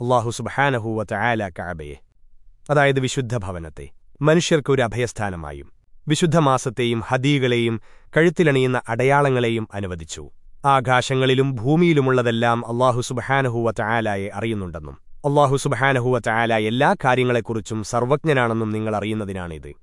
അള്ളാഹു സുബഹാനഹൂവ ചായാല കാബയെ. അതായത് വിശുദ്ധ ഭവനത്തെ. മനുഷ്യർക്ക് ഒരു അഭയസ്ഥാനമായും വിശുദ്ധ മാസത്തെയും ഹദീകളെയും കഴുത്തിലണിയുന്ന അടയാളങ്ങളെയും അനുവദിച്ചു. ആകാശങ്ങളിലും ഭൂമിയിലുമുള്ളതെല്ലാം അള്ളാഹു സുബഹാനഹൂവ ചായാലായെ അറിയുന്നുണ്ടെന്നും അള്ളാഹു സുബഹാനഹൂവ ചായാല എല്ലാ കാര്യങ്ങളെക്കുറിച്ചും സർവജ്ഞനാണെന്നും നിങ്ങൾ അറിയുന്നതിനാണിത്.